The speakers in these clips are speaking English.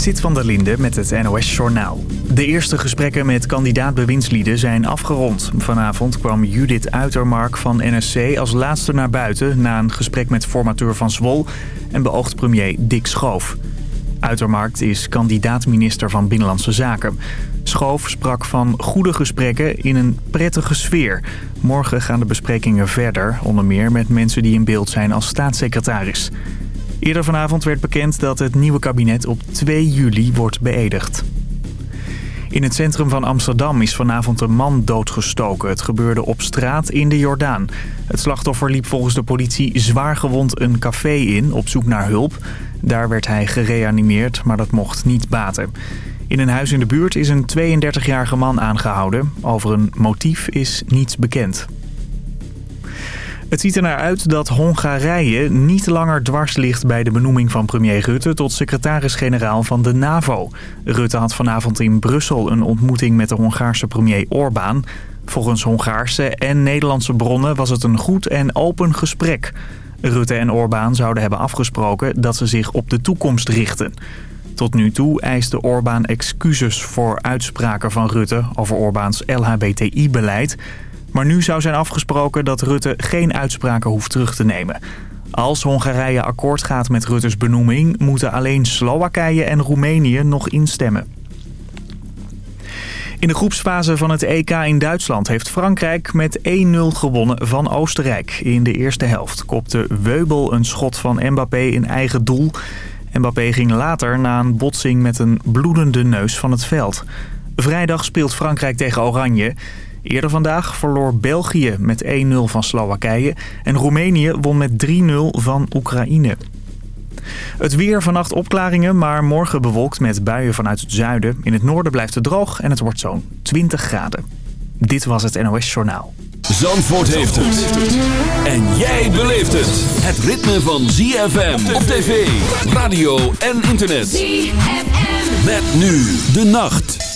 Sit van der Linde met het NOS-journaal. De eerste gesprekken met kandidaat-bewindslieden zijn afgerond. Vanavond kwam Judith Uitermark van NSC als laatste naar buiten... na een gesprek met formateur van Zwol en beoogd premier Dick Schoof. Uitermark is kandidaat-minister van Binnenlandse Zaken. Schoof sprak van goede gesprekken in een prettige sfeer. Morgen gaan de besprekingen verder, onder meer met mensen die in beeld zijn als staatssecretaris. Eerder vanavond werd bekend dat het nieuwe kabinet op 2 juli wordt beëdigd. In het centrum van Amsterdam is vanavond een man doodgestoken. Het gebeurde op straat in de Jordaan. Het slachtoffer liep volgens de politie zwaar gewond een café in op zoek naar hulp. Daar werd hij gereanimeerd, maar dat mocht niet baten. In een huis in de buurt is een 32-jarige man aangehouden. Over een motief is niets bekend. Het ziet er naar uit dat Hongarije niet langer dwars ligt bij de benoeming van premier Rutte tot secretaris-generaal van de NAVO. Rutte had vanavond in Brussel een ontmoeting met de Hongaarse premier Orbán. Volgens Hongaarse en Nederlandse bronnen was het een goed en open gesprek. Rutte en Orbán zouden hebben afgesproken dat ze zich op de toekomst richten. Tot nu toe eiste Orbán excuses voor uitspraken van Rutte over Orbáns LHBTI-beleid... Maar nu zou zijn afgesproken dat Rutte geen uitspraken hoeft terug te nemen. Als Hongarije akkoord gaat met Rutte's benoeming... moeten alleen Slowakije en Roemenië nog instemmen. In de groepsfase van het EK in Duitsland heeft Frankrijk met 1-0 gewonnen van Oostenrijk. In de eerste helft kopte Weubel een schot van Mbappé in eigen doel. Mbappé ging later na een botsing met een bloedende neus van het veld. Vrijdag speelt Frankrijk tegen Oranje... Eerder vandaag verloor België met 1-0 van Slowakije en Roemenië won met 3-0 van Oekraïne. Het weer vannacht opklaringen, maar morgen bewolkt met buien vanuit het zuiden. In het noorden blijft het droog en het wordt zo'n 20 graden. Dit was het NOS Journaal. Zandvoort heeft het. En jij beleeft het. Het ritme van ZFM op tv, radio en internet. ZFM. Met nu de nacht.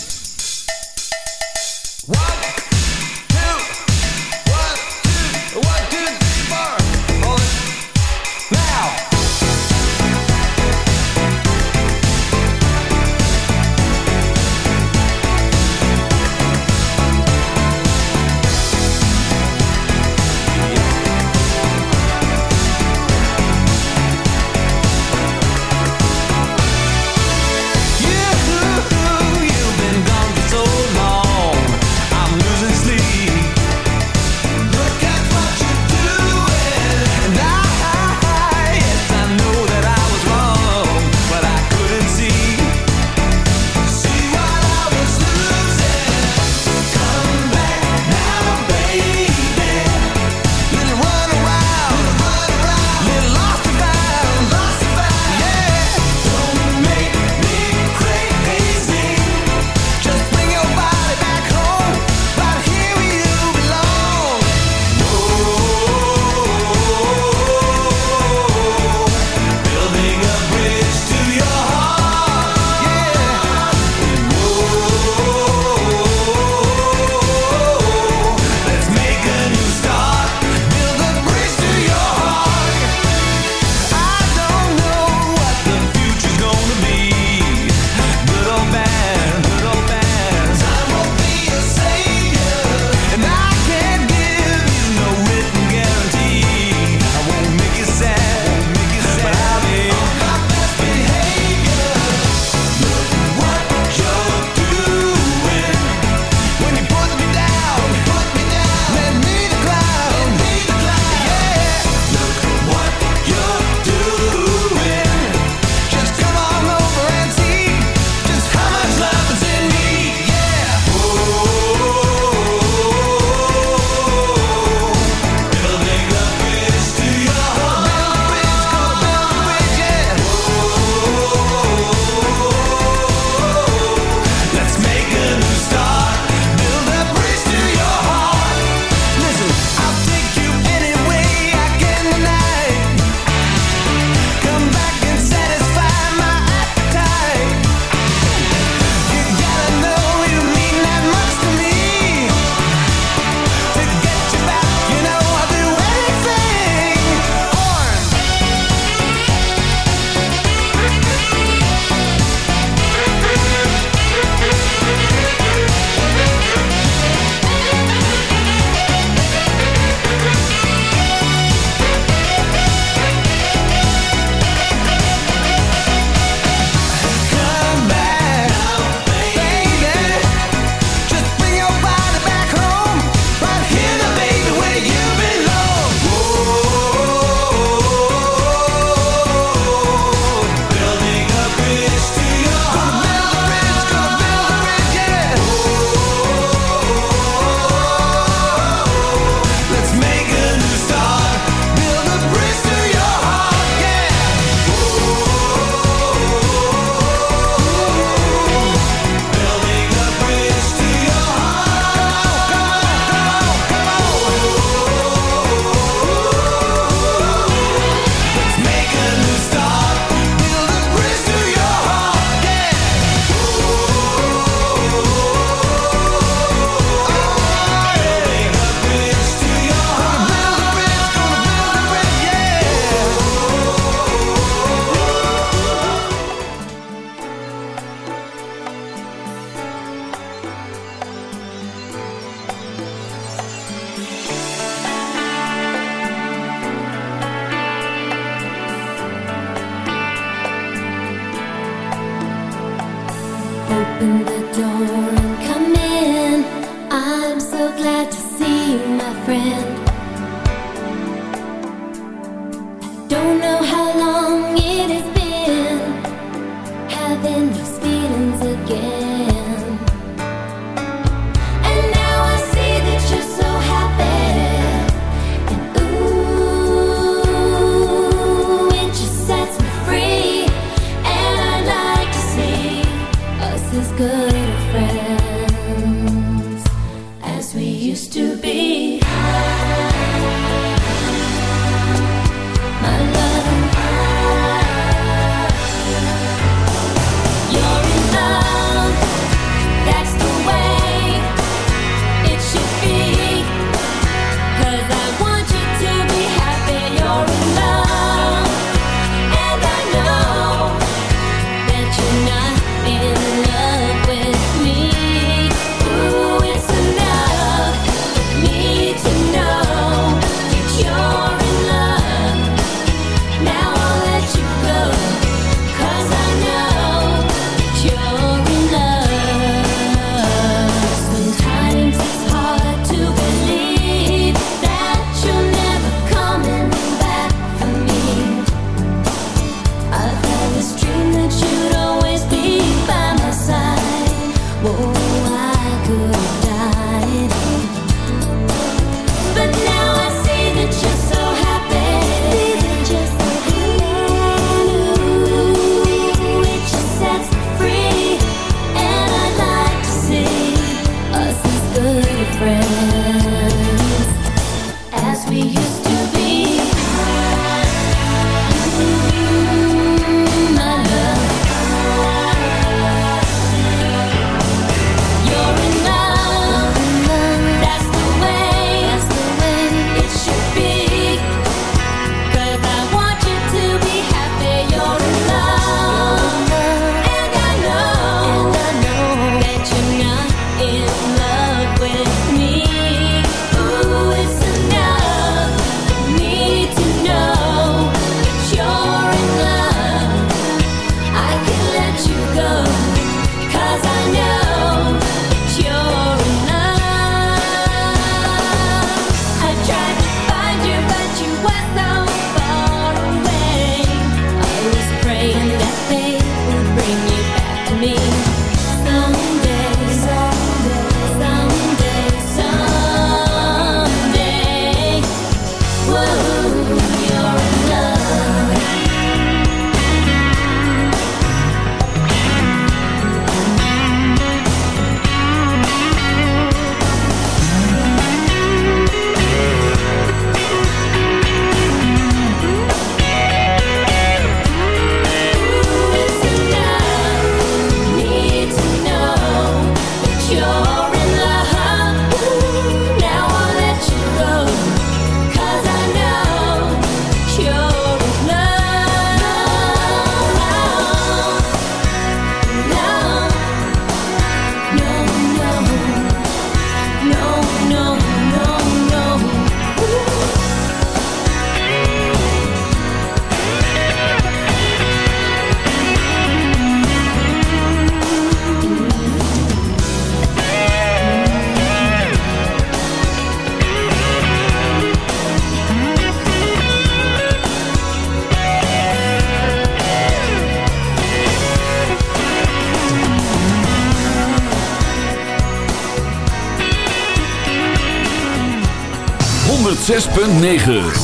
106.9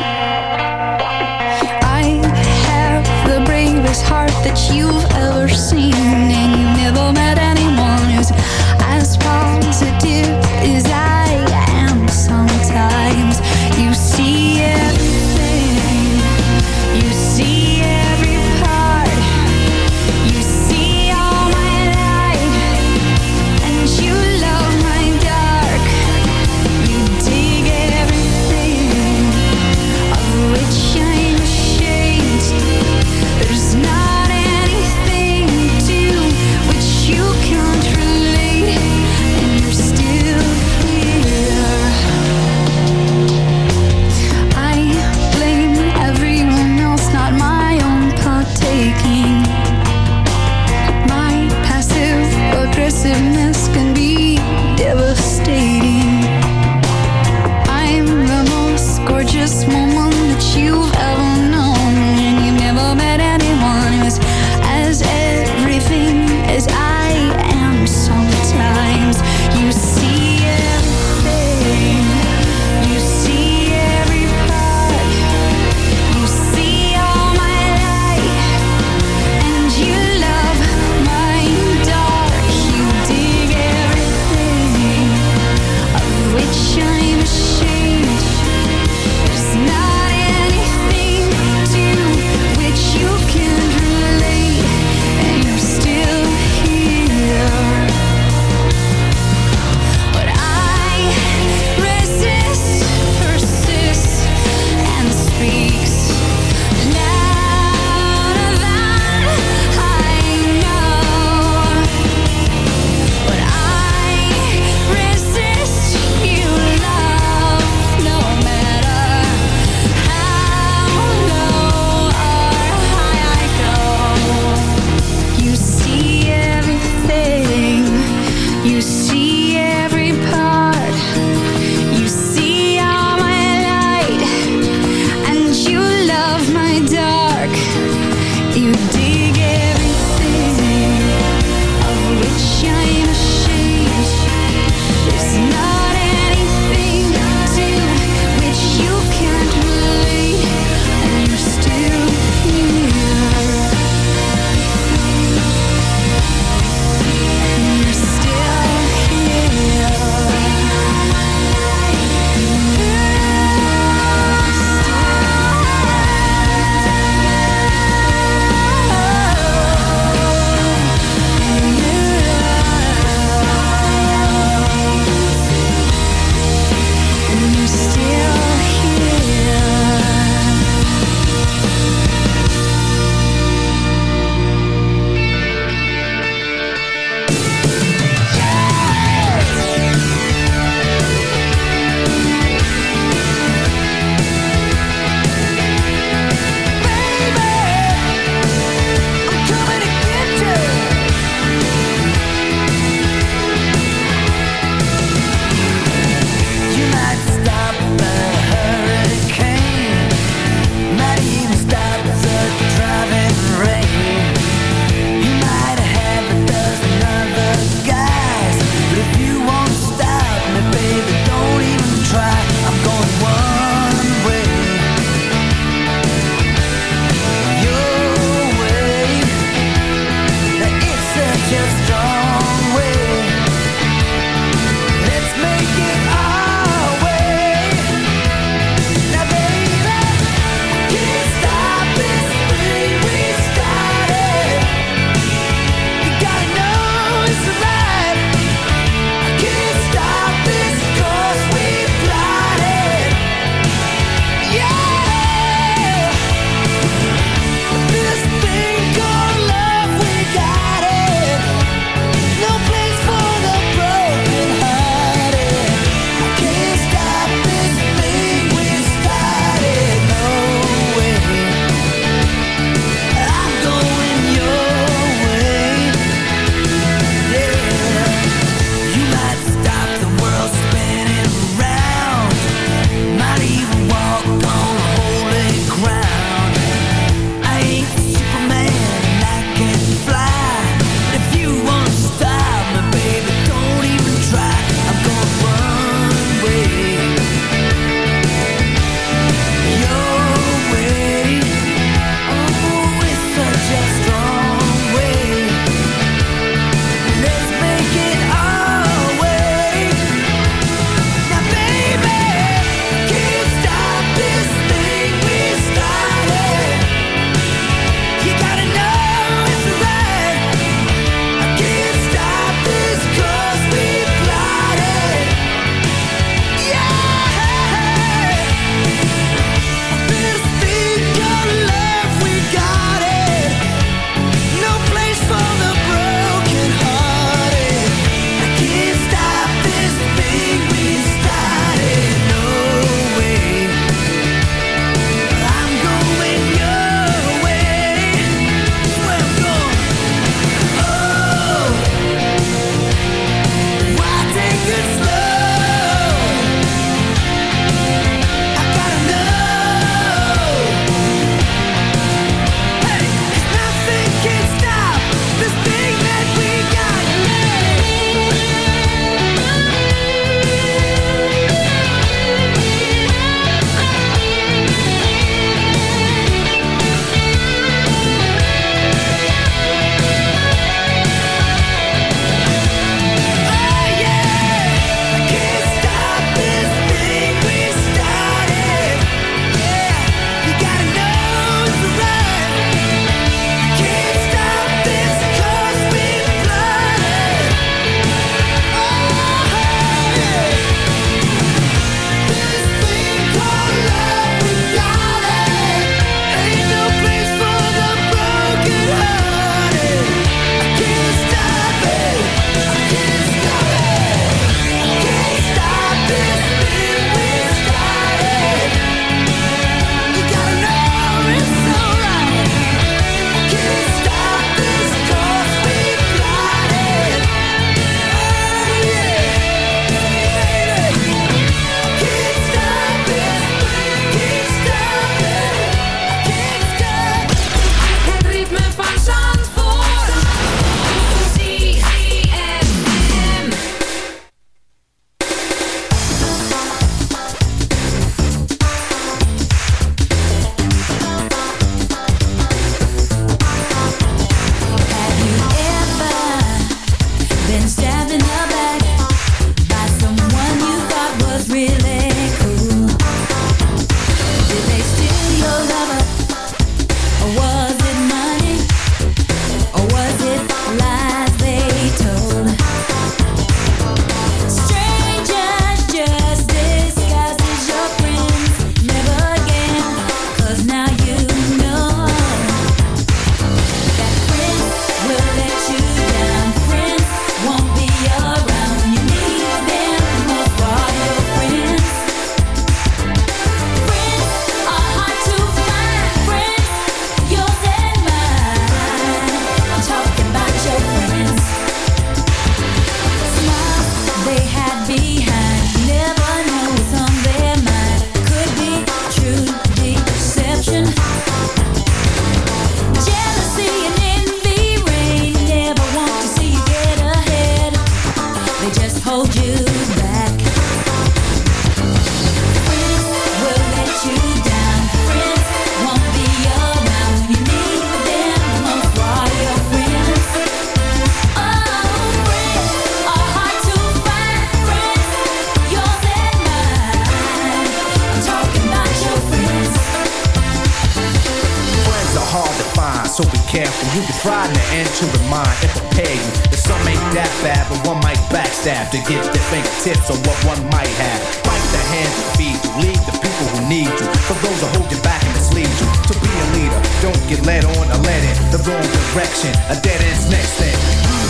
so be careful. You can try in the mind to remind and prepare you. The some ain't that bad, but one might backstab to get their fingertips on what one might have. Bite the hand to feed you, lead the people who need you. For those who hold you back and mislead you. To be a leader, don't get led on or led in the wrong direction. A dead end's next thing.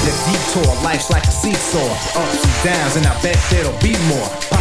The detour, life's like a seesaw, ups and downs, and I bet there'll be more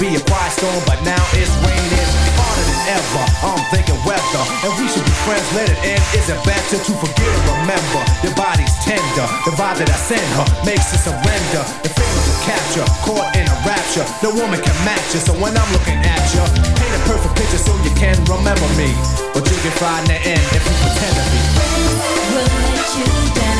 be a quiet storm, but now it's raining harder than ever. I'm thinking weather, and we should be friends. Let it end. Is it better to forget or remember? Your body's tender. The vibe that I send her makes her surrender. The feeling to capture, caught in a rapture. No woman can match you. So when I'm looking at you, paint a perfect picture so you can remember me. But you can find the end if you pretend to be. We'll let you down.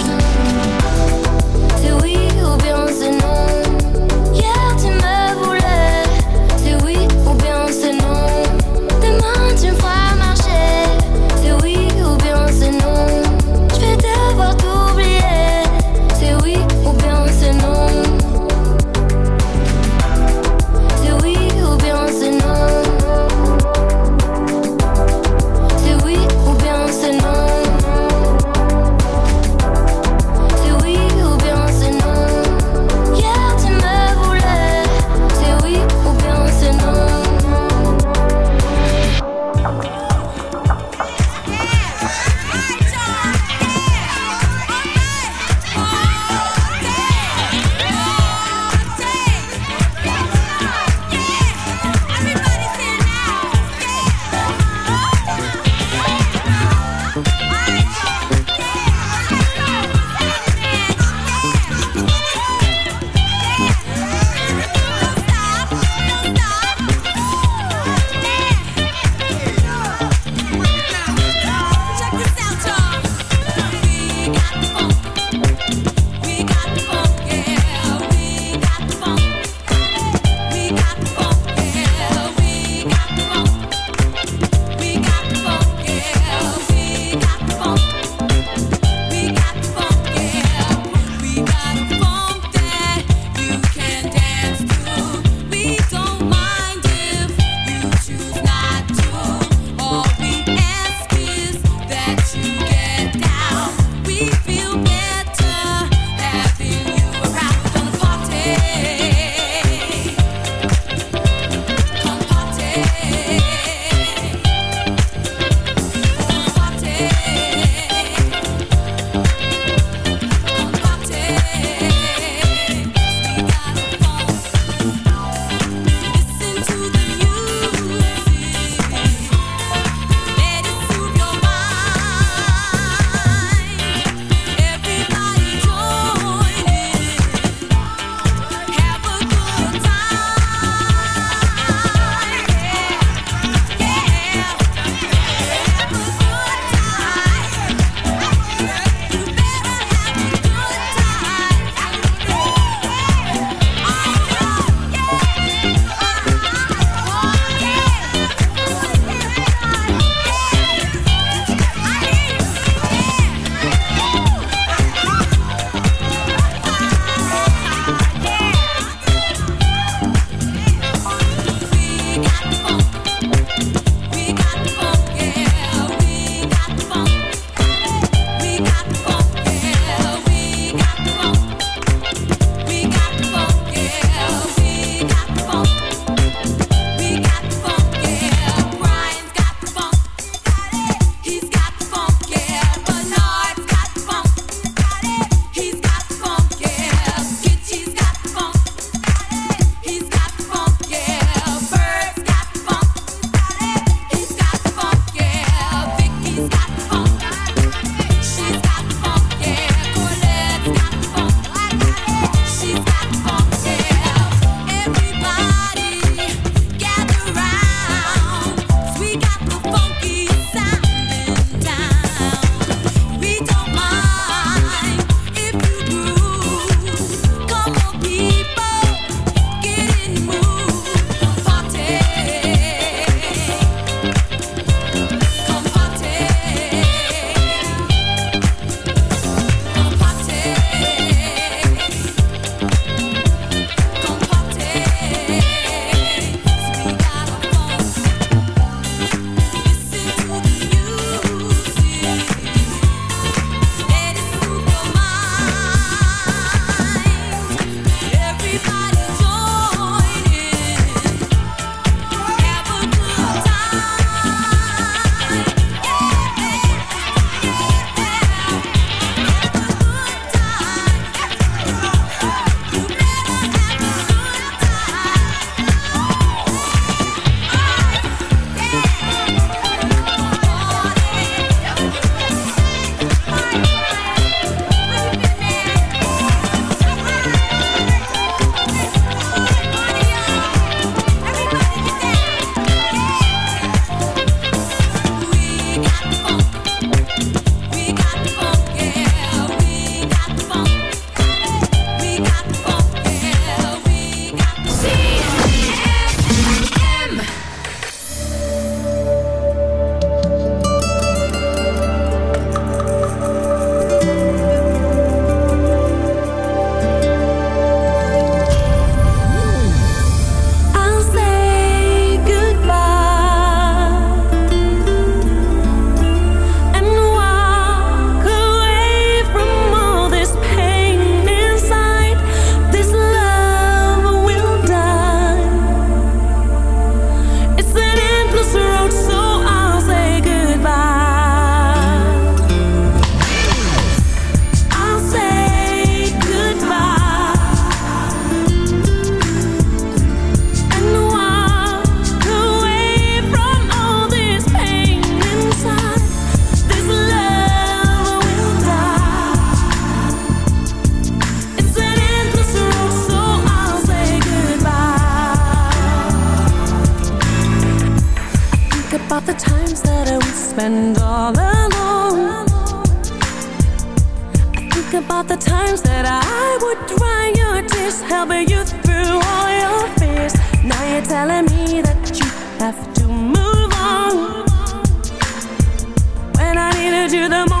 You the most,